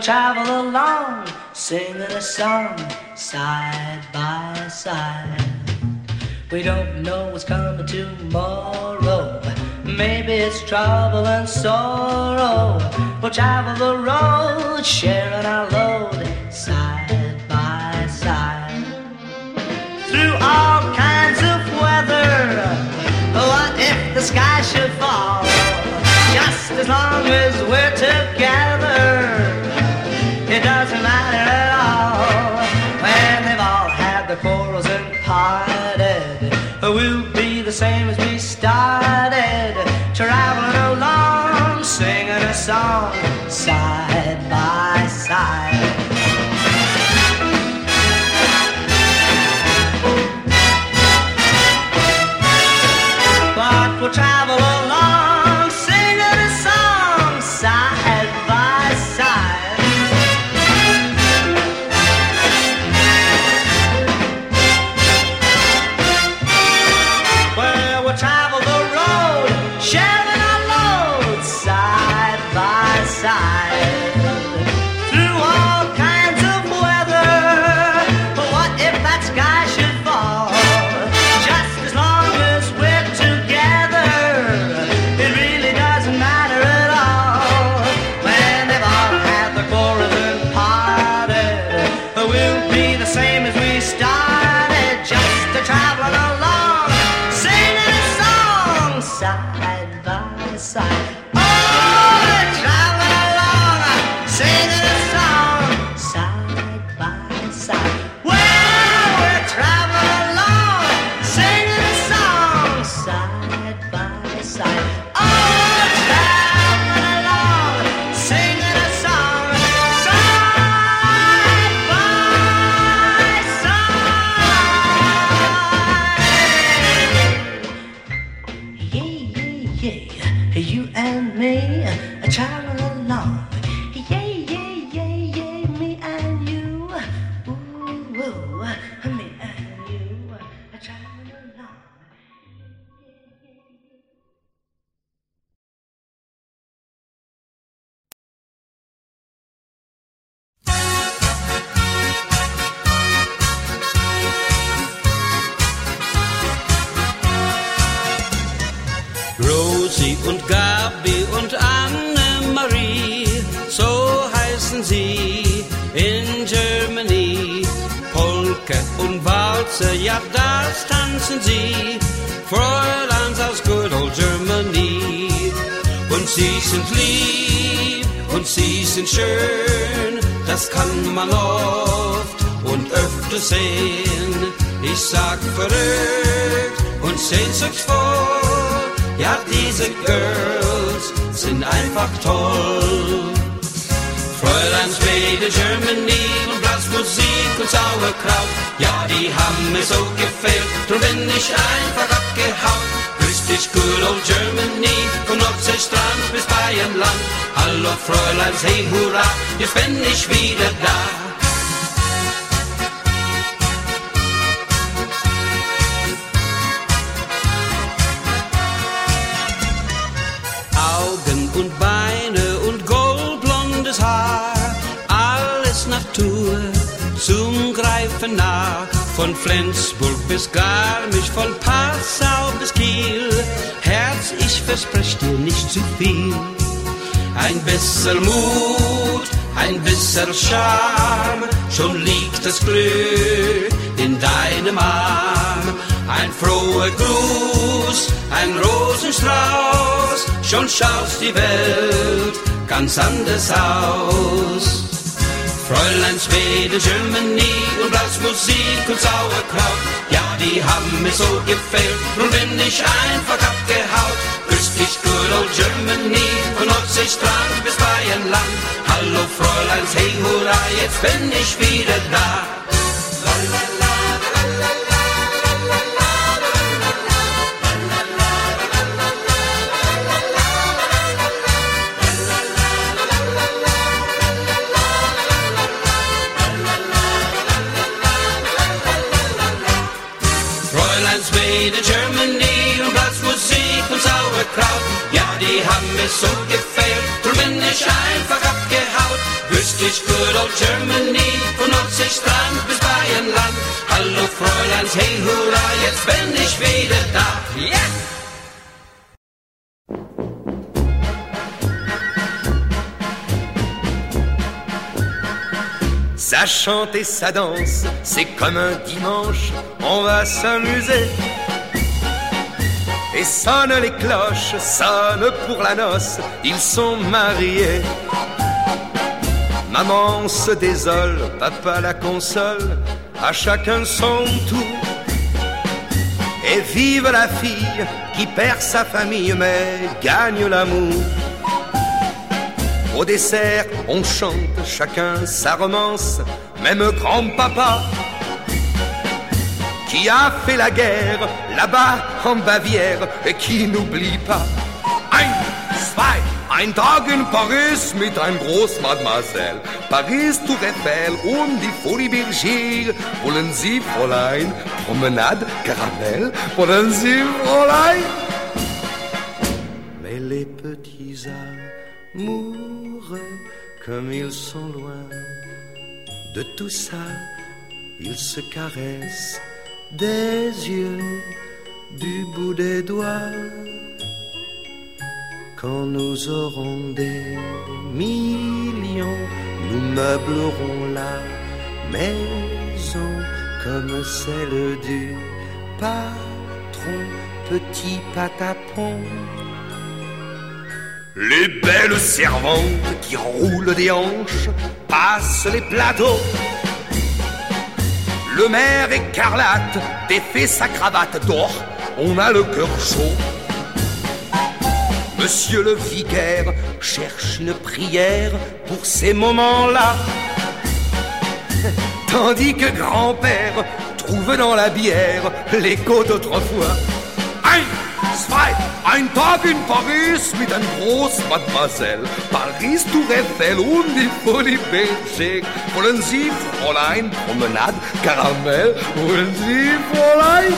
We'll travel along, singing a song, side by side. We don't know what's coming tomorrow. Maybe it's trouble and sorrow. We'll travel the road, sharing our load, side by side. Through all kinds of weather, what if the sky should fall? Just as long as we're together. Toll. Fräulein Schwede, Germany und Blasmusik und Sauerkraut, ja die haben mir so gefällt, drum bin ich einfach abgehaut. Grüß dich, good old Germany, von Nordseestrand bis Bayernland. Hallo Fräulein, hey hurra, jetzt bin ich wieder da. Nach. Von Flensburg bis Garmisch, von Passau bis Kiel. Herz, ich versprech dir nicht zu viel. Ein bisschen Mut, ein bisschen Charme, schon liegt das Glück in deinem Arm. Ein froher Gruß, ein Rosenstrauß, schon schaust die Welt ganz anders aus. Fräulein Schwede, Germany und Blasmusik und Sauerkraut. Ja, die haben mir so gefällt, nun bin ich einfach abgehaut. Grüß dich, good old Germany, von Nordseestrand bis Bayernland. Hallo Fräulein, hey hurra, jetzt bin ich wieder da. Haben mir so gefällt, drum bin ich einfach abgehaut. Ich good old Germany, von Nordseestrand bis Bayernland. Hallo Fräuleins, hey hurra, jetzt bin ich wieder da. Yeah! Ça chante et ça danse, c'est comme un dimanche, on va s'amuser. Et sonnent les cloches, sonnent pour la noce, ils sont mariés. Maman se désole, papa la console, à chacun son tour. Et vive la fille qui perd sa famille mais gagne l'amour. Au dessert, on chante chacun sa romance, même grand-papa qui a fait la guerre là-bas en Bavière et qui n'oublie pas. Ein, zwei, ein Tag in Paris mit ein Großmademoiselle. Paris, Tour Eiffel und die Folie Bergère. Wollen Sie, Fräulein, Promenade, Caramel? Wollen Sie, Fräulein? Mais les petits amoureux, comme ils sont loin de tout ça, ils se caressent des yeux, du bout des doigts. Quand nous aurons des millions, nous meublerons la maison comme celle du patron, petit patapon. Les belles servantes qui roulent des hanches passent les plateaux le maire écarlate défait sa cravate d'or, on a le cœur chaud. Monsieur le vicaire cherche une prière pour ces moments-là. Tandis que grand-père trouve dans la bière l'écho d'autrefois. Ein Tag in Paris mit einer Großmademoiselle. Paris, Tour Eiffel und die Folie Belgique. Wollen Sie, Fräulein, Promenade, Caramel? Wollen Sie, Fräulein?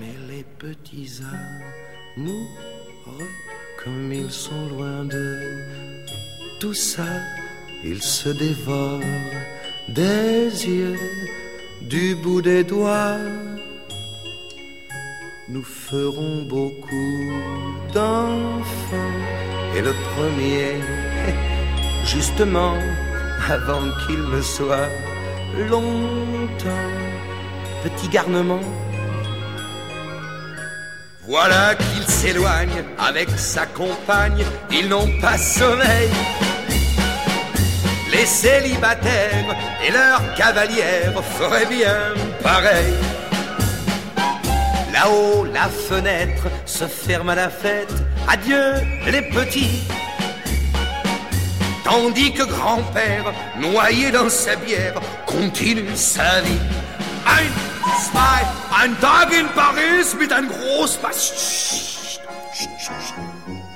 Mais les petits amoureux, comme ils sont loin de tout ça, ils se dévorent des yeux, du bout des doigts nous ferons beaucoup d'enfants. Et le premier, justement, avant qu'il ne soit longtemps, petit garnement. Voilà qu'il s'éloigne avec sa compagne, ils n'ont pas sommeil. Les célibataires et leurs cavalières feraient bien pareil. Là-haut, la fenêtre se ferme à la fête. Adieu les petits. Tandis que grand-père, noyé dans sa bière, continue sa vie. Ein, zwei, ein Tag in Paris mit ein groß Pass.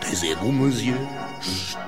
Taisez-vous, monsieur. Chut.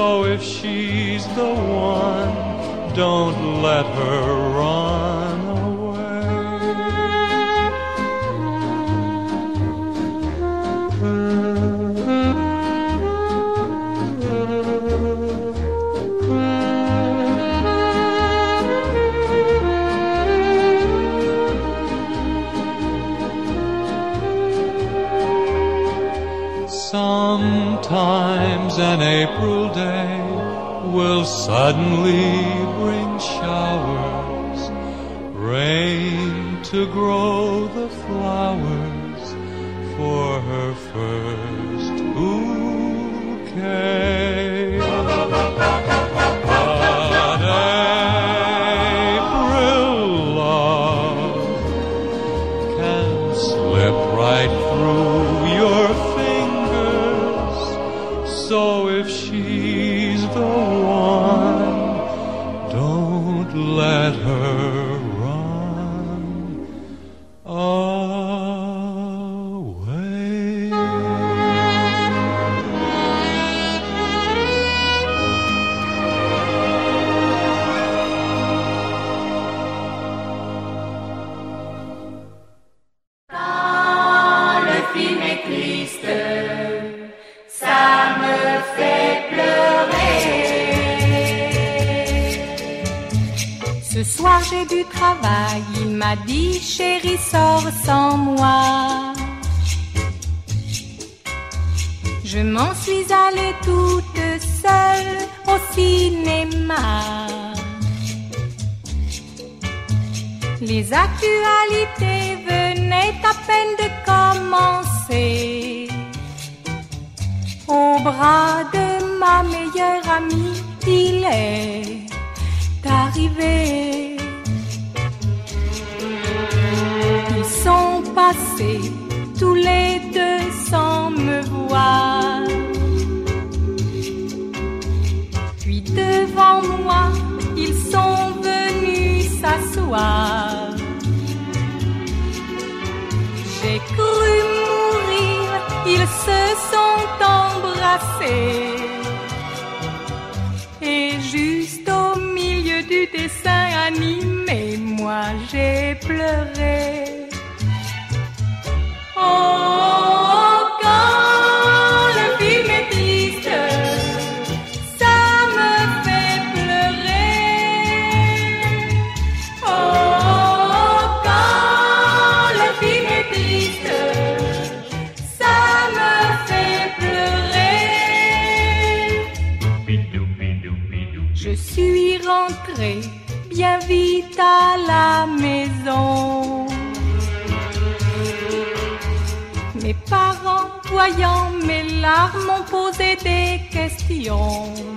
So if she's the one, don't let her run away. Sometimes an April suddenly bring showers, rain to grow her run away. Du travail, il m'a dit chérie sors sans moi. Je m'en suis allée toute seule au cinéma. Les actualités venaient à peine de commencer. Au bras de ma meilleure amie, il est arrivé. Tous les deux sans me voir. Puis devant moi, ils sont venus s'asseoir. J'ai cru mourir, ils se sont embrassés. Et juste au milieu du dessin animé, moi j'ai pleuré. Oh, mes larmes ont posé des questions.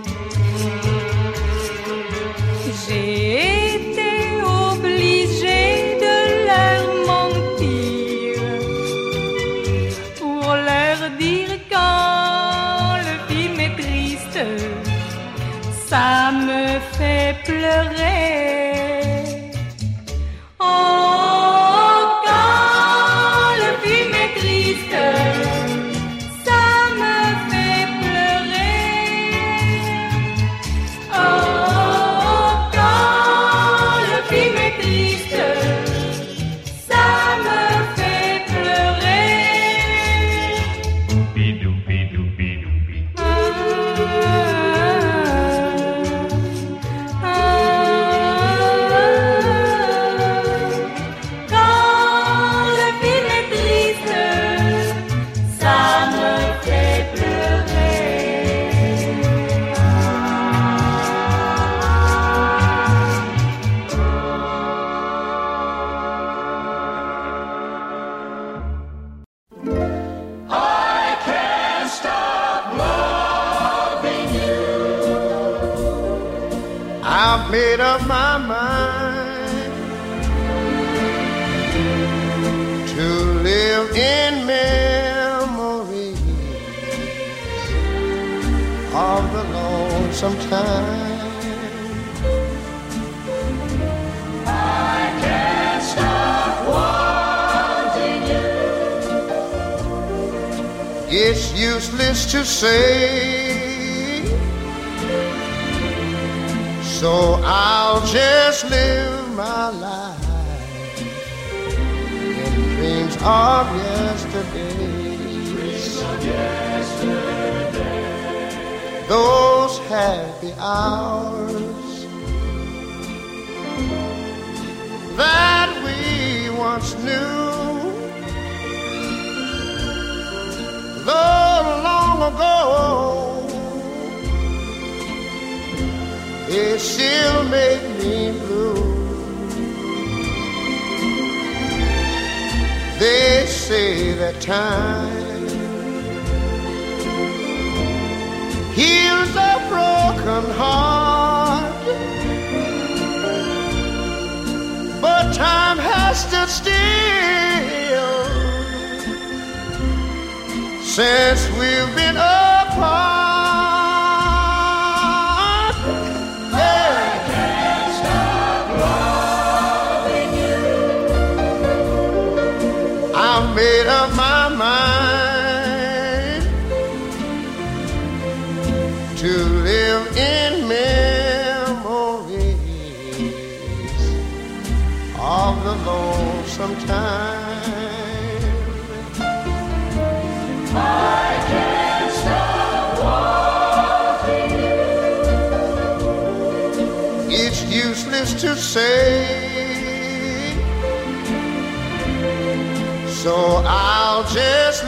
since we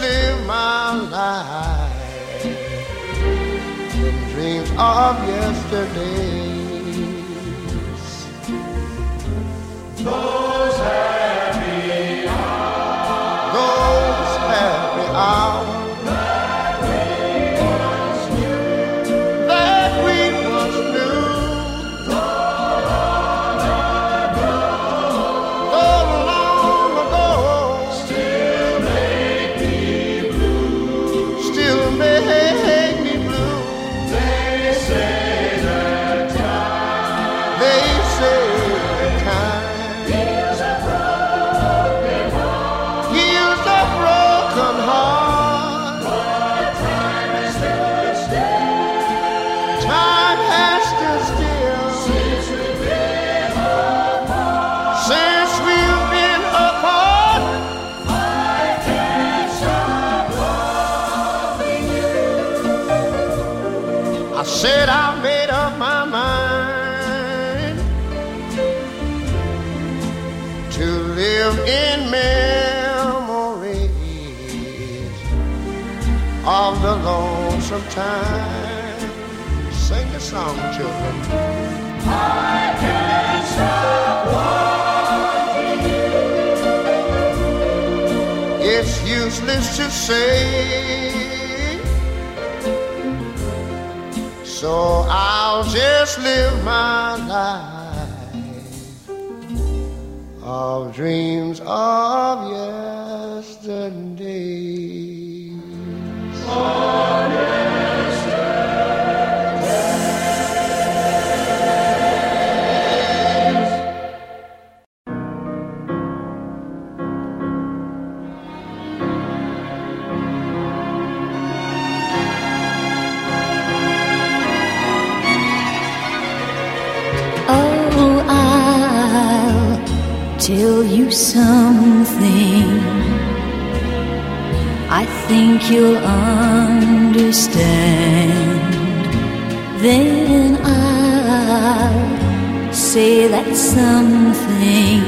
live my life in dreams of yesterdays. Those happy hours. Those happy hours. said I've made up my mind to live in memories of the lonesome time. Sing the song, children. I can't stop wanting you. It's useless to say. So I'll just live my life of dreams of yesterday. Oh, tell you something. I think you'll understand. Then I'll say that something.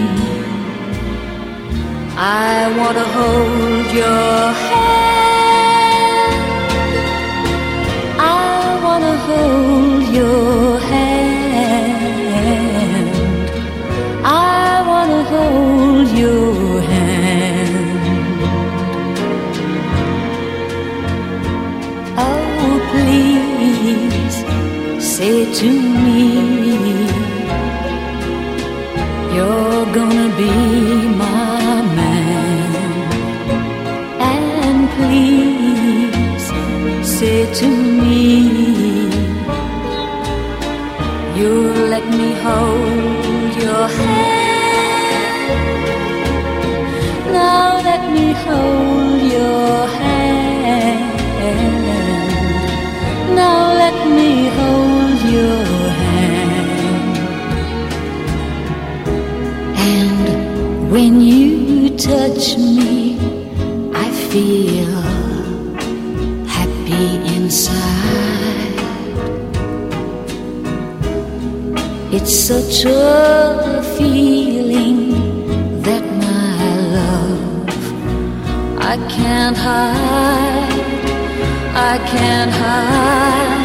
I want to hold your hand. I want to hold your say to me, you're gonna be my man. And please say to me, you'll let me hold your hand. Now let me hold when you touch me, I feel happy inside. It's such a feeling that my love I can't hide. I can't hide.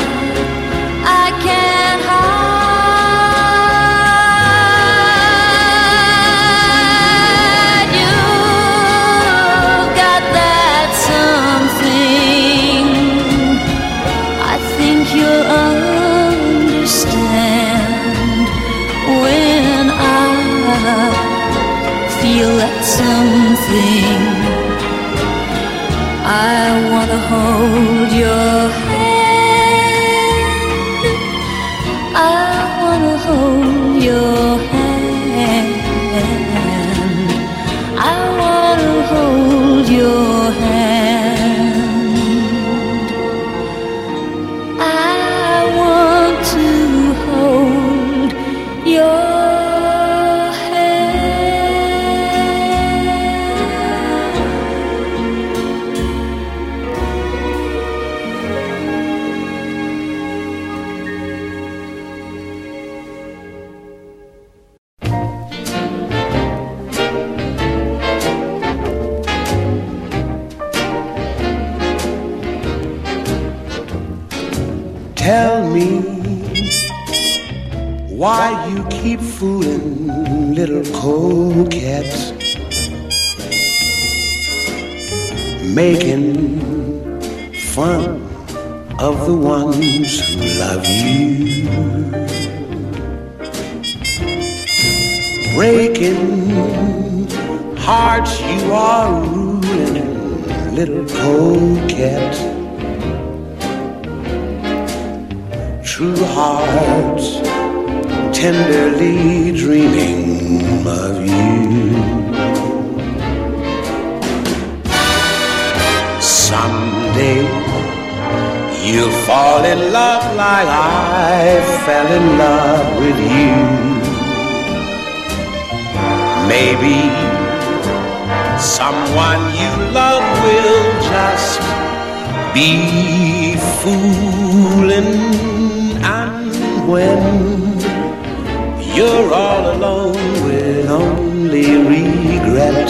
regret.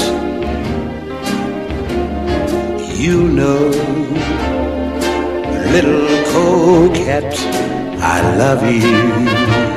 You know, little coquette, I love you.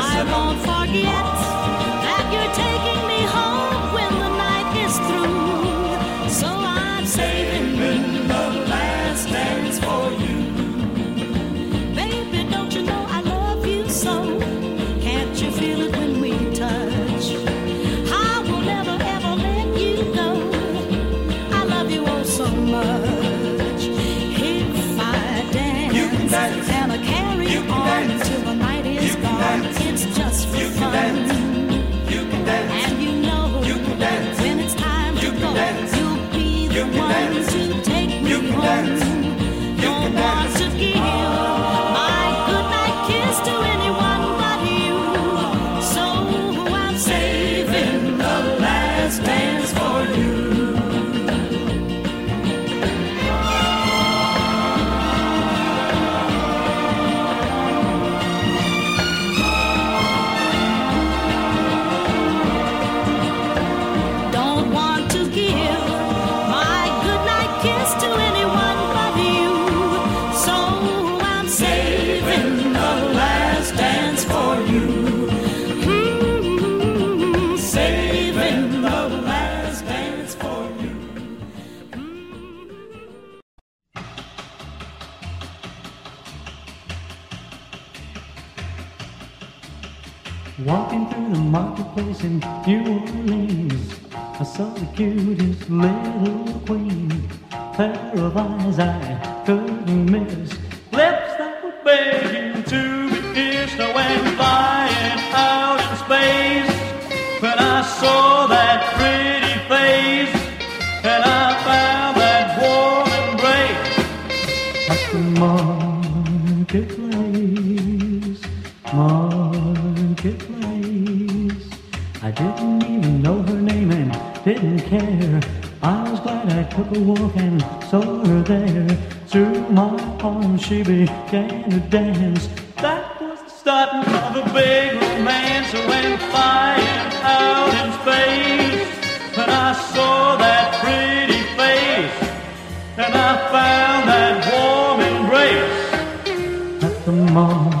I won't forget. place in New Orleans. I saw the cutest little queen, pair of eyes I she began to dance. That was the starting of a big romance. I went flying out in space when I saw that pretty face and I found that warm embrace. At the moment.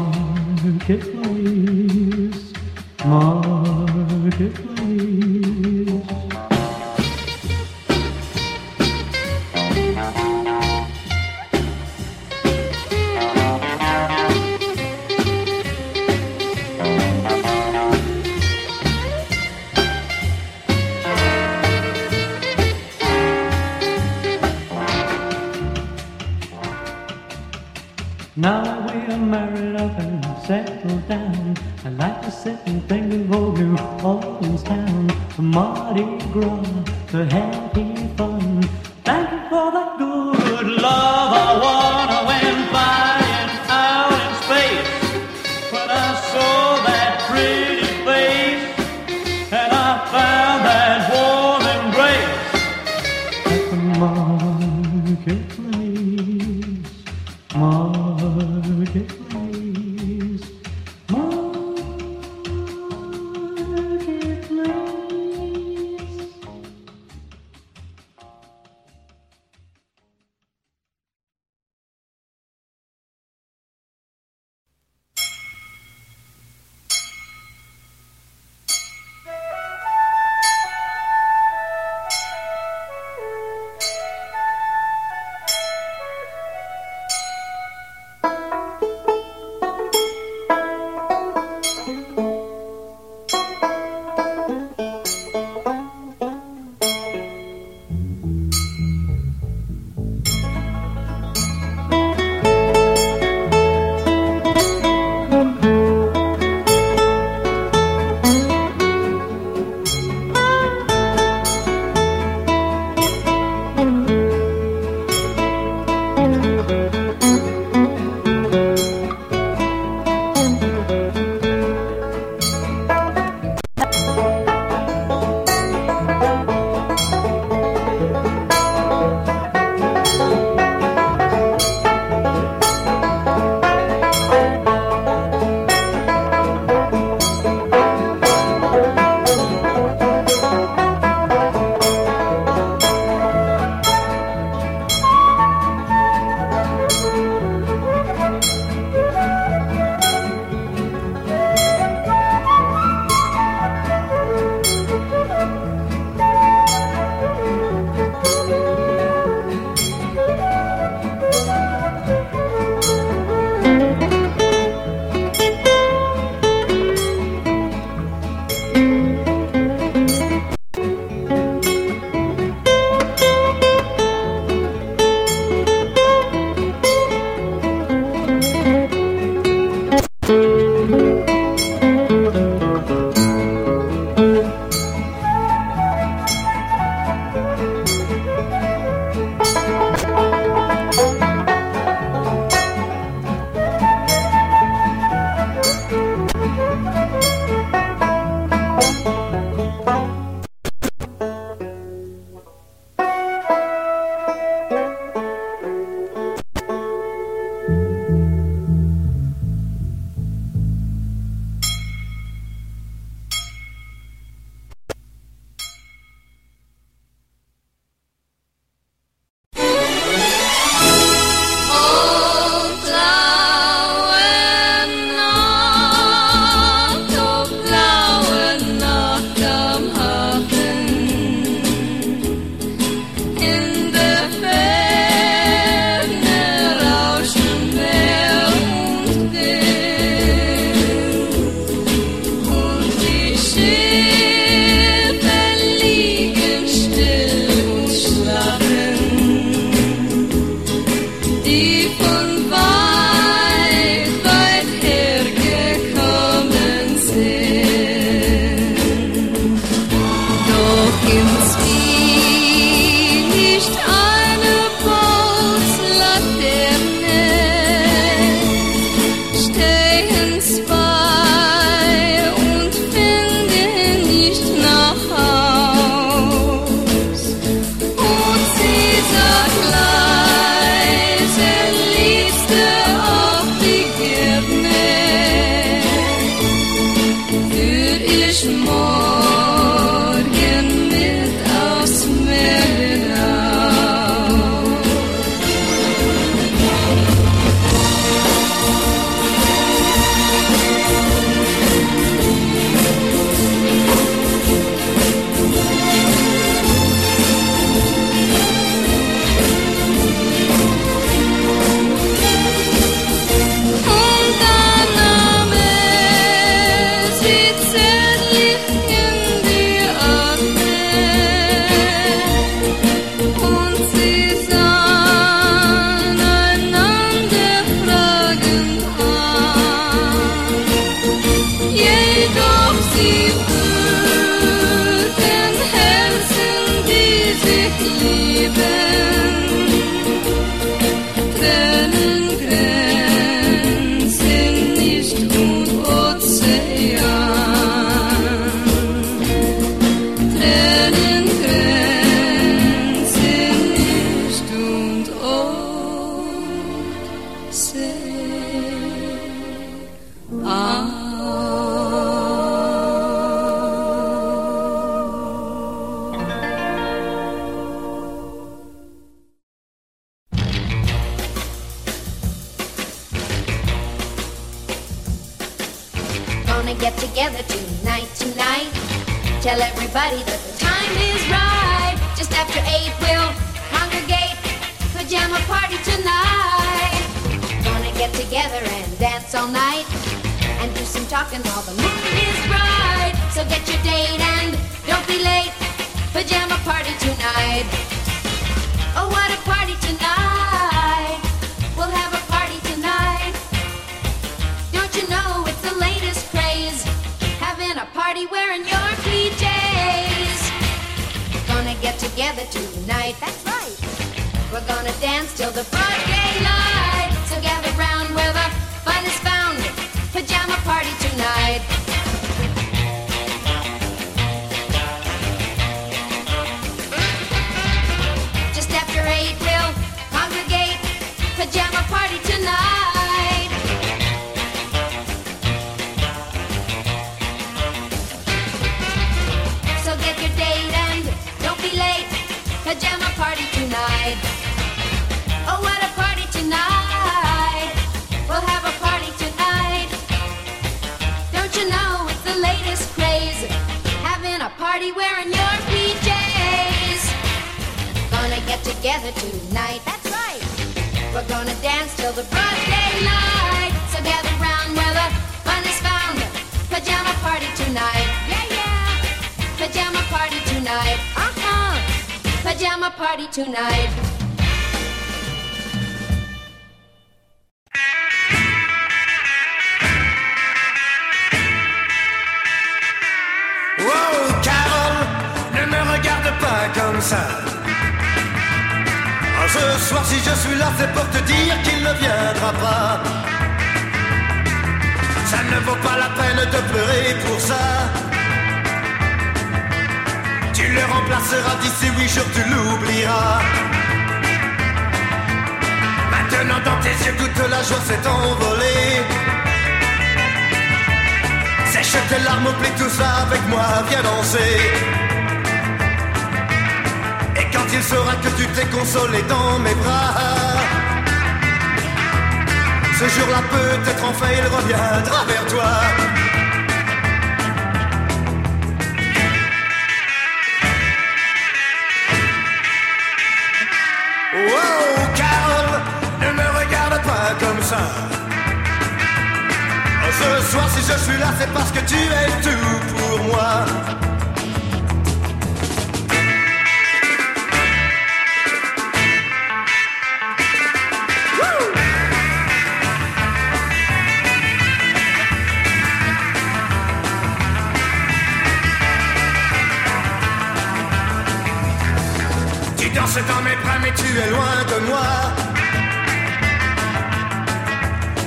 Danses dans mes bras, mais tu es loin de moi.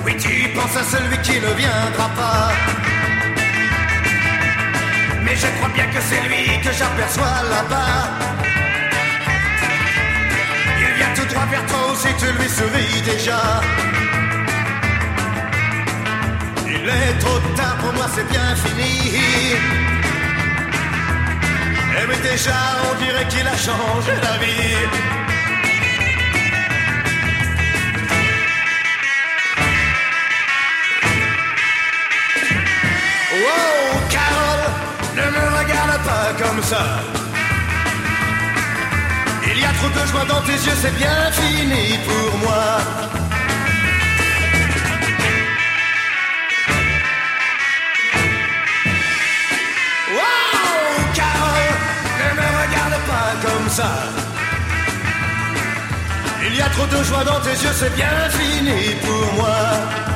Oui, tu penses à celui qui ne viendra pas. Mais je crois bien que c'est lui que j'aperçois là-bas. Il vient tout droit vers toi si tu lui souris déjà. Il est trop tard pour moi, c'est bien fini. Eh mais déjà, on dirait qu'il a changé la vie. Wow, Carole, ne me regarde pas comme ça. Il y a trop de joie dans tes yeux, c'est bien fini pour moi. Il y a trop de joie dans tes yeux, c'est bien fini pour moi.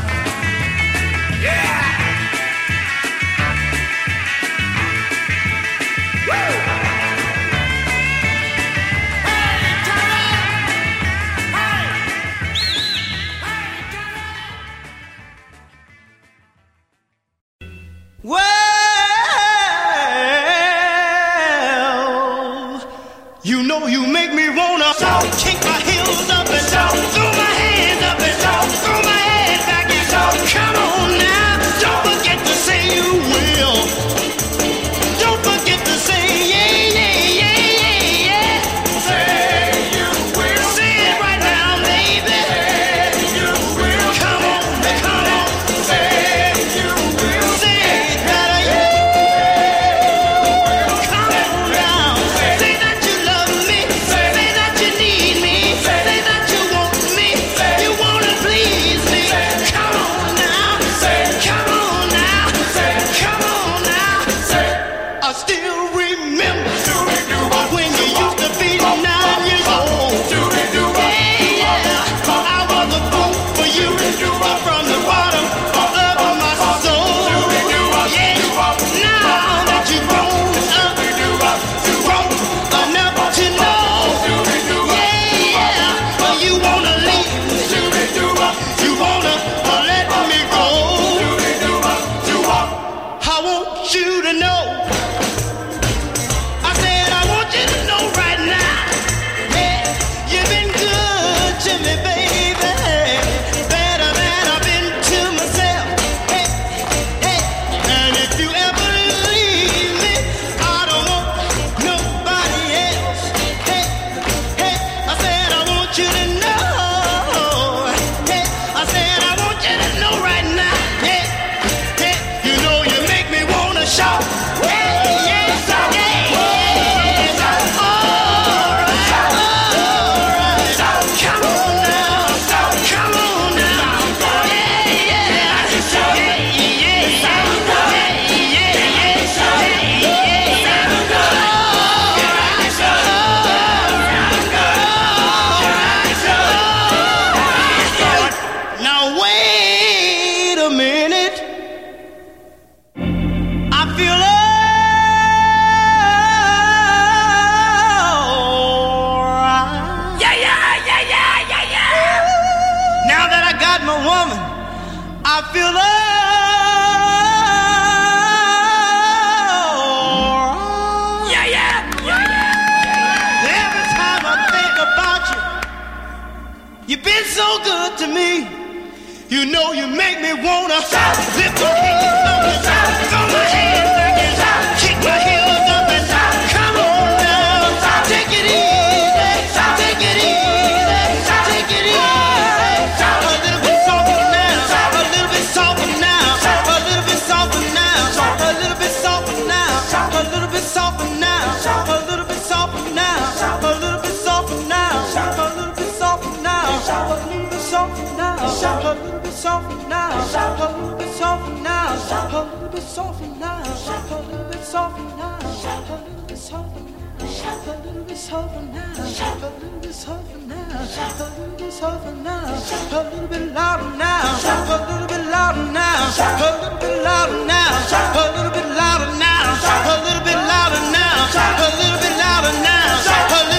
little bit softer now. nice, a little bit softer now. nice, a little bit softer now. nice, a little bit softer now. nice, a little bit softer now. nice, a little bit softer now. nice, a little bit louder now, a little bit louder now, a little bit louder now, a little bit louder now, a little bit louder now, a little bit louder now, a little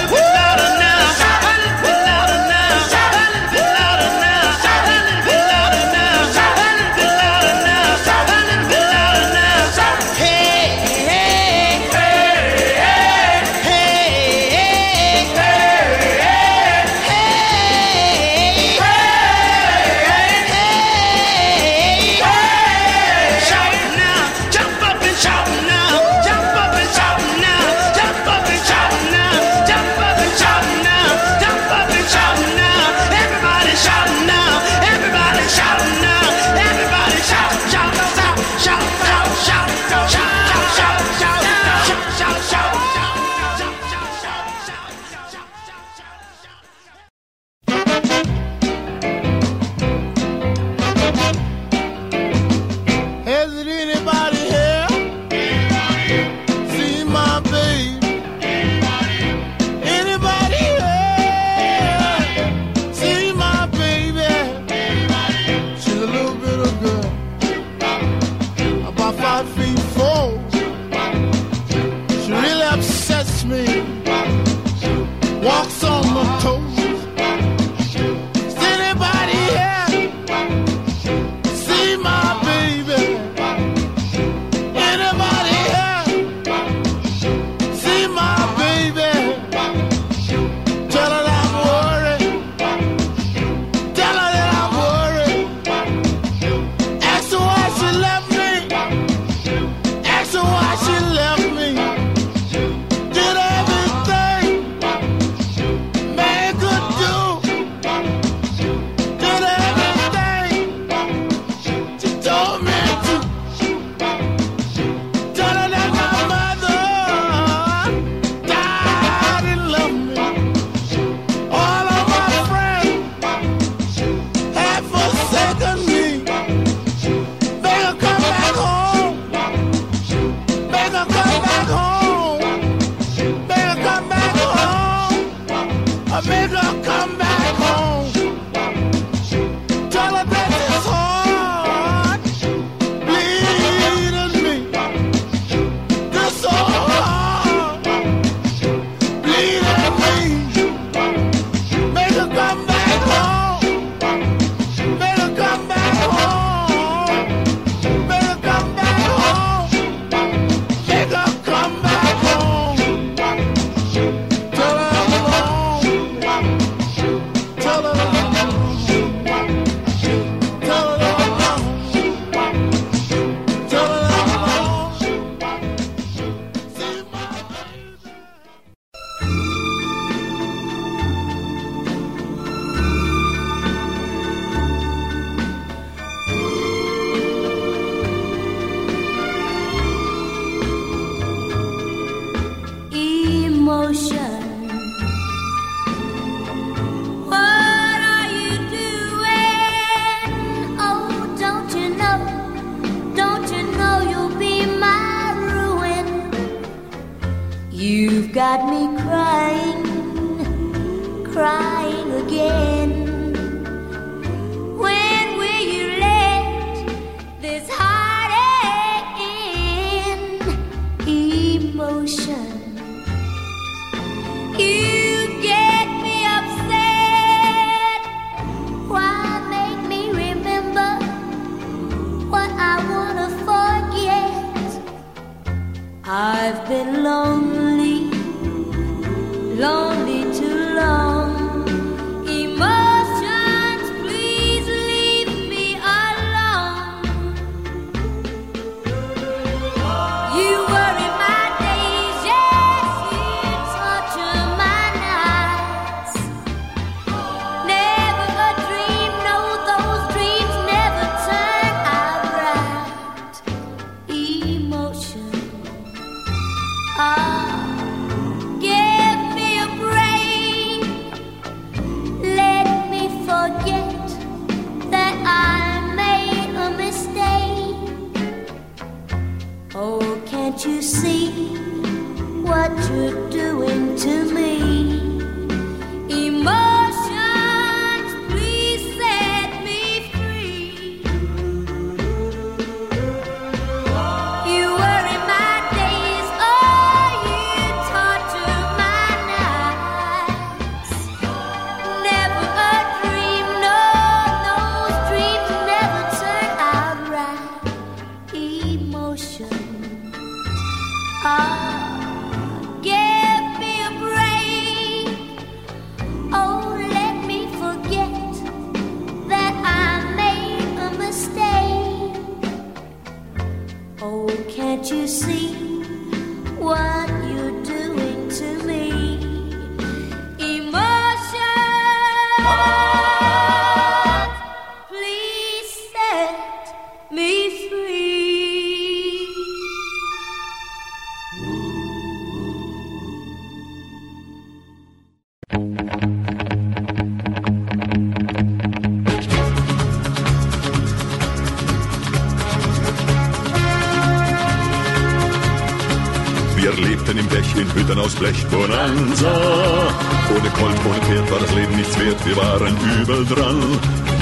waren übel dran.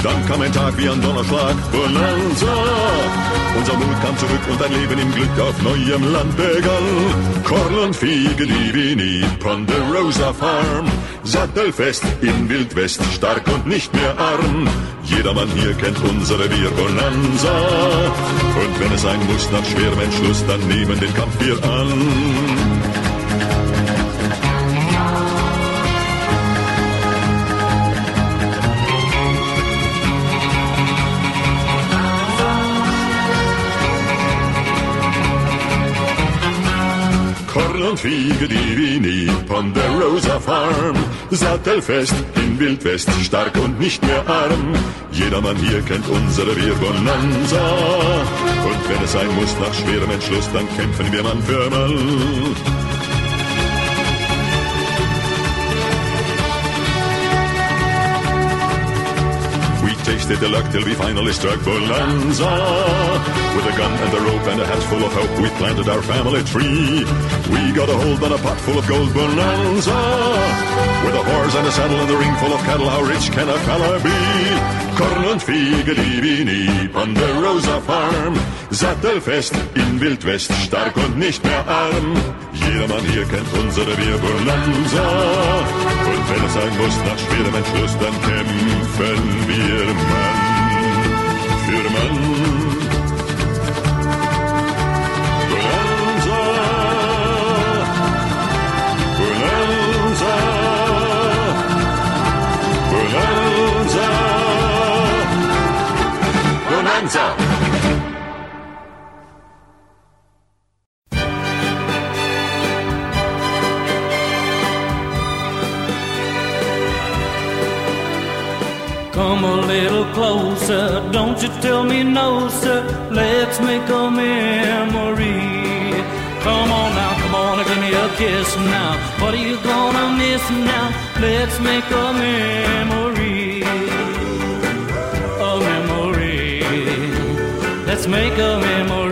Dann kam ein Tag wie ein Donnerschlag, Bonanza. Unser Mut kam zurück und ein Leben im Glück auf neuem Land begann. Korn und Fiege, die wir Ponderosa Farm. Sattelfest im Wildwest, stark und nicht mehr arm. Jedermann hier kennt unsere Bier Bonanza. Und wenn es sein muss nach schwerem Entschluss, dann nehmen den Kampf wir an. Korn und Fiege, die wie nie von der Rosa Farm. Sattelfest in Wildwest, stark und nicht mehr arm. Jedermann hier kennt unsere Bierbonanza. Und wenn es sein muss, nach schwerem Entschluss, dann kämpfen wir Mann für Mann. Stayed the luck till we finally struck Bonanza. With a gun and a rope and a hat full of hope, we planted our family tree. We got a hold on a pot full of gold Bonanza. With a horse and a saddle and a ring full of cattle, how rich can a fella be? Korn und nie on der Rosa Farm. Sattelfest in Wildwest, stark und nicht mehr arm. Jedermann hier kennt unsere Bier Bonanza. Und wenn es sein muss, nach schwerem Entschluss, dann kämpfen wir Mann für Mann. Bonanza. Come a little closer, don't you tell me no, sir. Let's make a memory. Come on now, come on, give me a kiss now. What are you gonna miss now? Let's make a memory. Let's make a memory.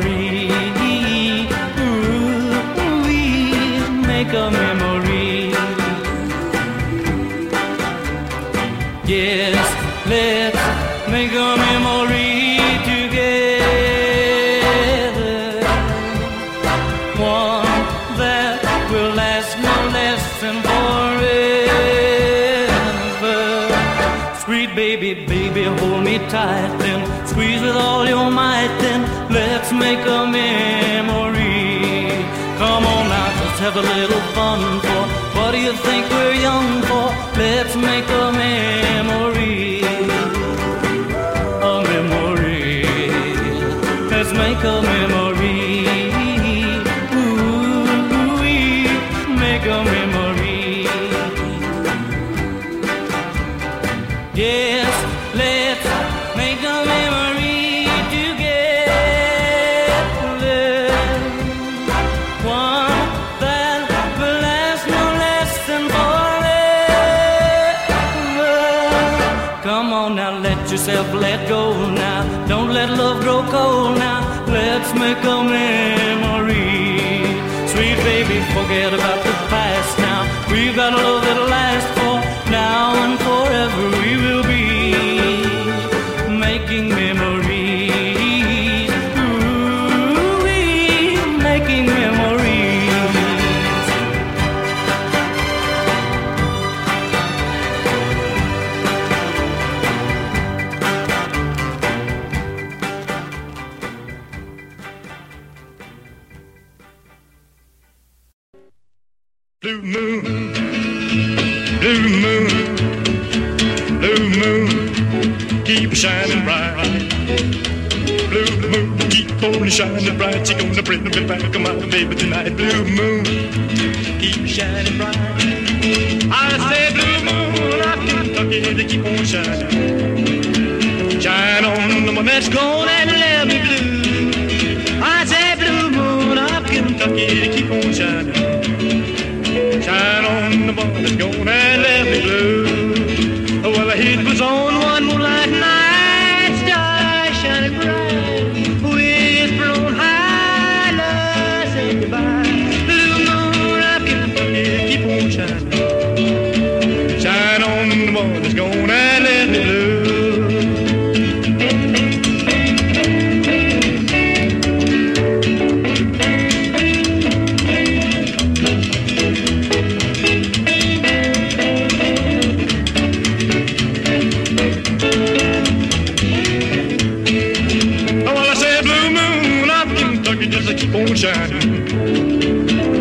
Kentucky just to keep on shining.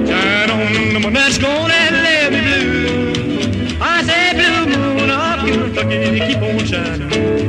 Shine on the one that's gonna let me blue. I said blue moon of Kentucky keep on shining.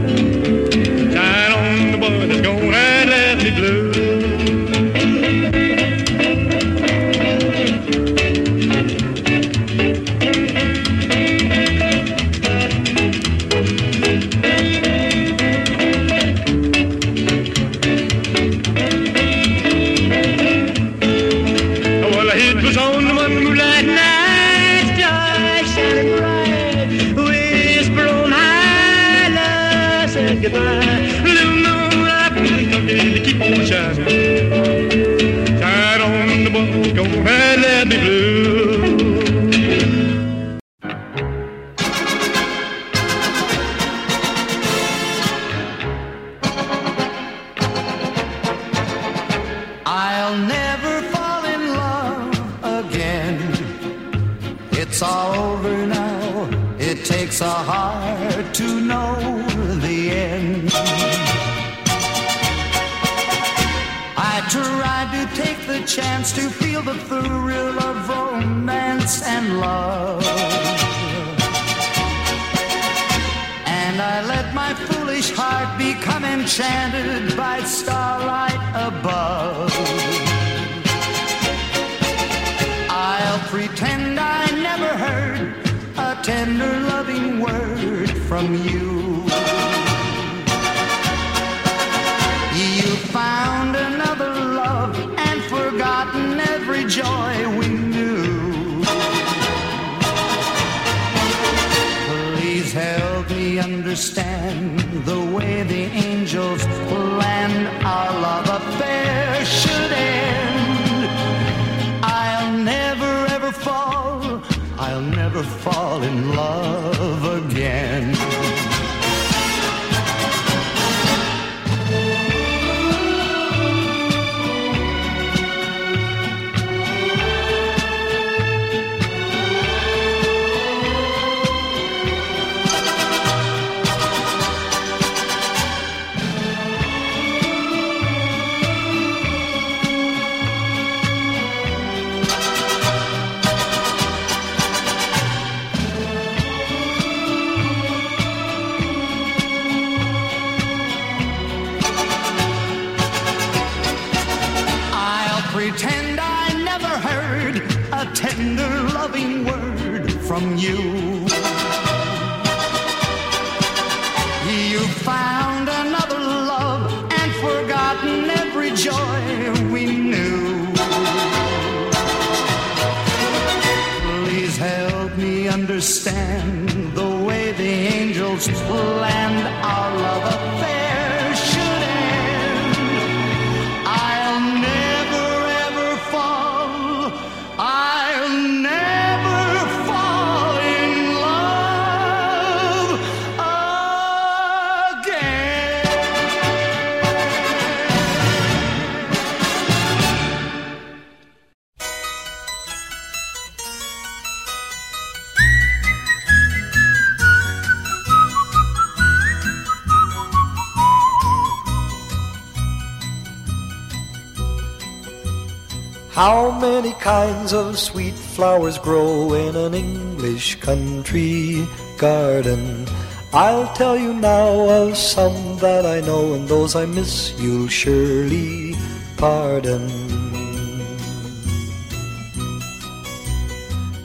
Kinds of sweet flowers grow in an English country garden? I'll tell you now of some that I know, and those I miss you'll surely pardon.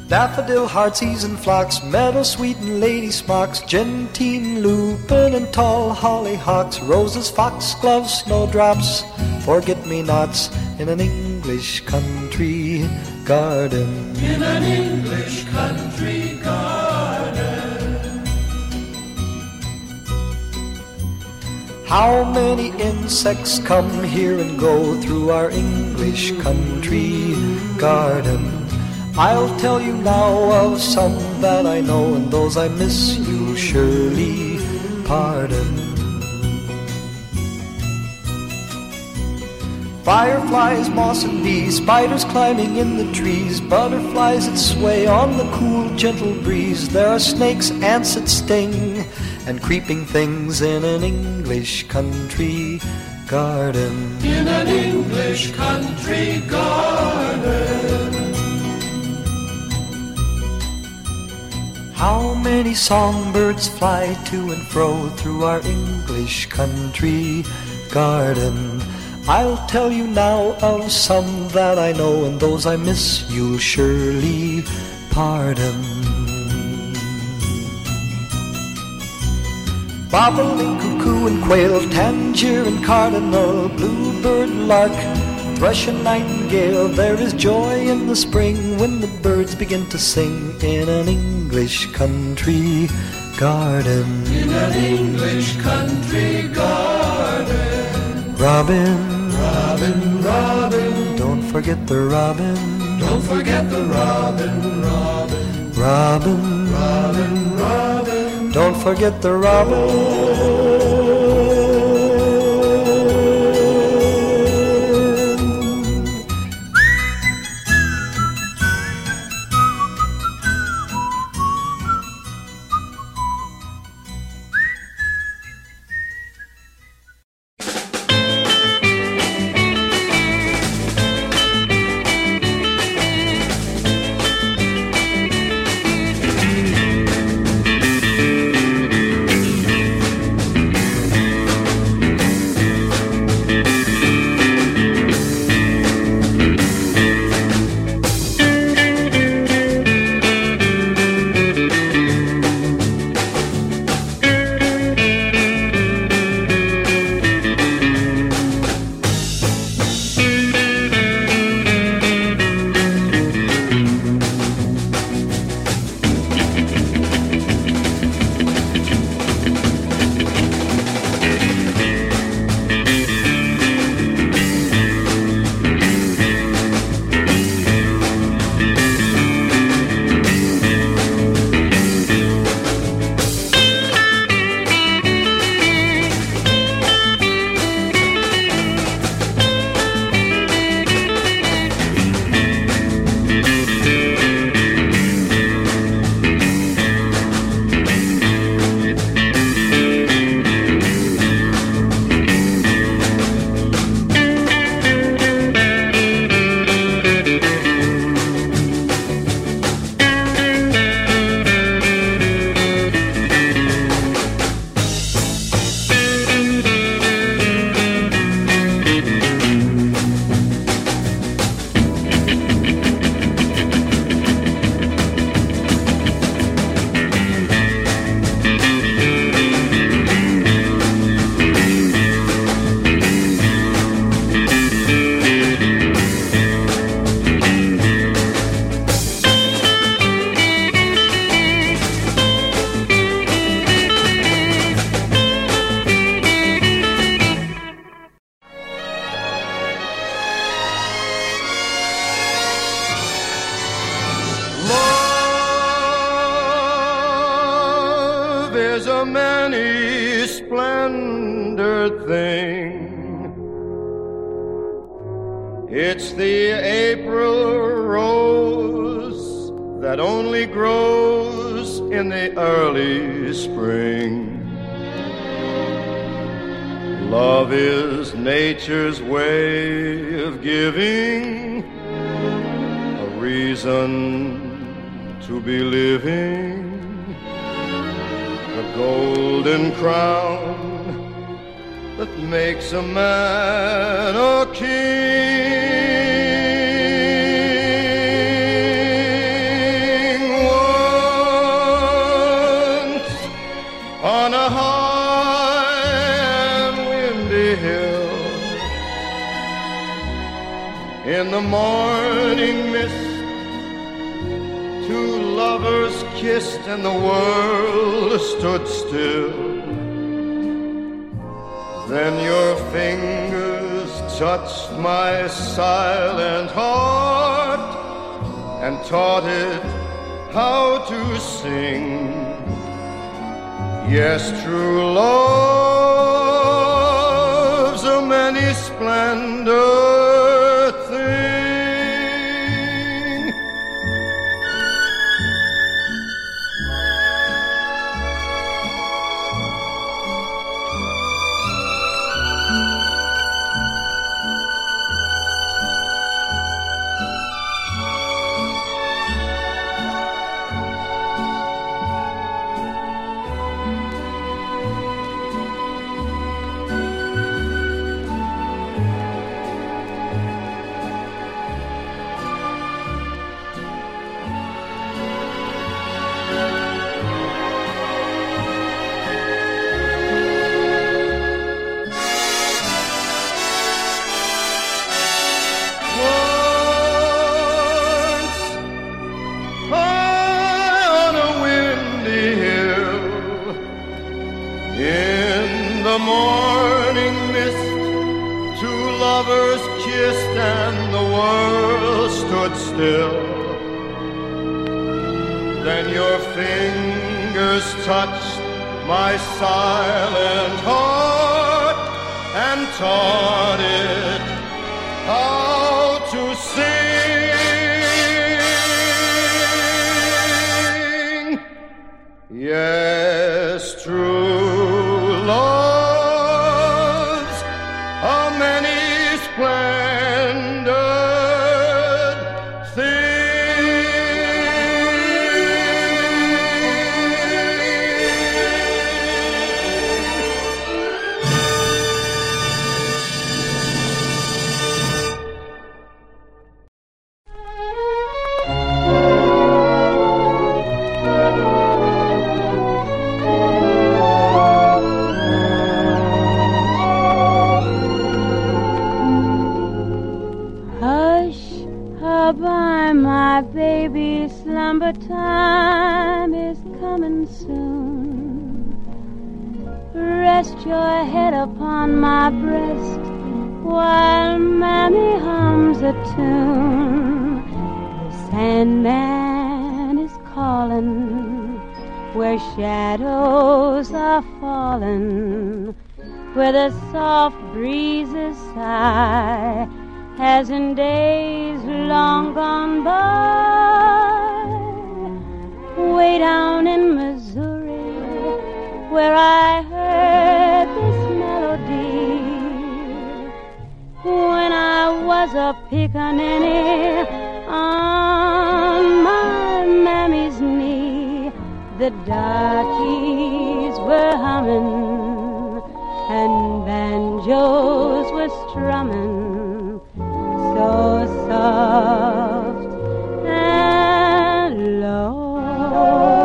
Daffodil, heartsease and phlox, meadowsweet and lady smocks, gentian, lupin and tall hollyhocks, roses, foxgloves, snowdrops, forget-me-nots in an English country garden. In an English country garden. How many insects come here and go through our English country garden? I'll tell you now of some that I know, and those I miss you'll surely pardon. Fireflies, moss and bees, spiders climbing in the trees, butterflies that sway on the cool, gentle breeze. There are snakes, ants that sting, and creeping things in an English country garden. In an English country garden. How many songbirds fly to and fro through our English country garden? I'll tell you now of some that I know, and those I miss you'll surely pardon. Bobolink, cuckoo, and quail, tanager and cardinal, bluebird, and lark, thrush and nightingale. There is joy in the spring when the birds begin to sing in an English country garden. In an English country garden. Robin robin, robin. Don't forget the robin. Don't forget the robin, robin. Robin, robin, robin. Don't forget the robin. Oh. Then your fingers touched my silent heart and taught it how to sing. Yes, true love's a many splendor. Still. Then your fingers touched my silent heart and taught it by my baby, slumber time is coming soon. Rest your head upon my breast while Mammy hums a tune. The Sandman is calling where shadows are falling, where the soft breezes sigh as in days long gone by. Way down in Missouri, where I heard this melody when I was a pickaninny on my mammy's knee. The darkies were humming and banjos were strumming so soft and low.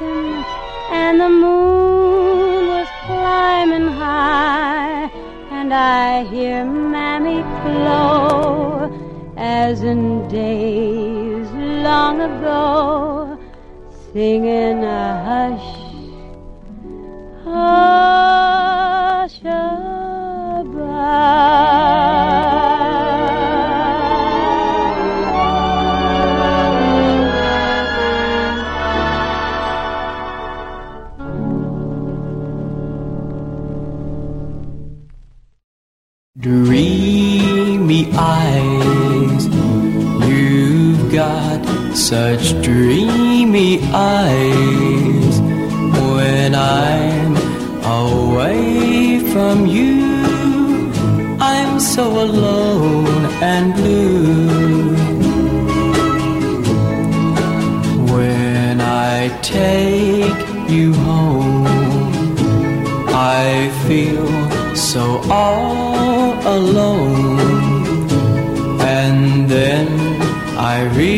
And the moon was climbing high, and I hear Mammy Chloe as in days long ago, singing a hush Dreamy such dreamy eyes. When I'm away from you, I'm so alone and blue. When I take you home, I feel so all alone. And then I realize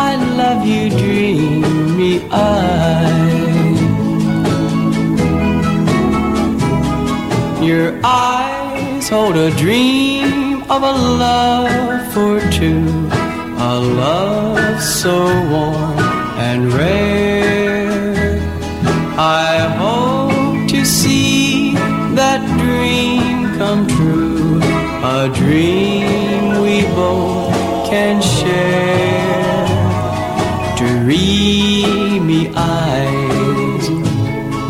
I love you, dreamy eyes. Your eyes hold a dream of a love for two, a love so warm and rare. I hope to see that dream come true, a dream we both can share. Dreamy eyes,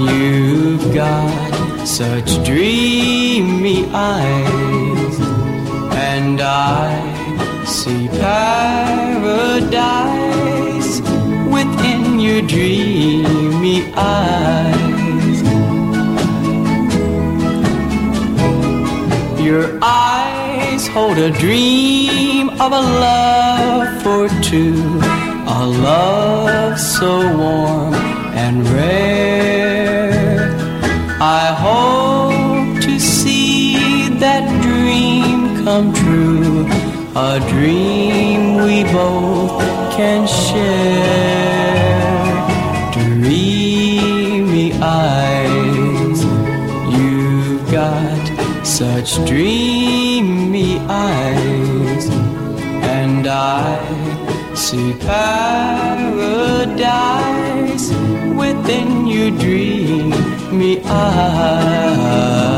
you've got such dreamy eyes, and I see paradise within your dreamy eyes. Hold a dream of a love for two, a love so warm and rare. I hope to see that dream come true, a dream we both can share. Dreamy eyes, you've got such dreamy eyes, and I see paradise within your dreamy eyes.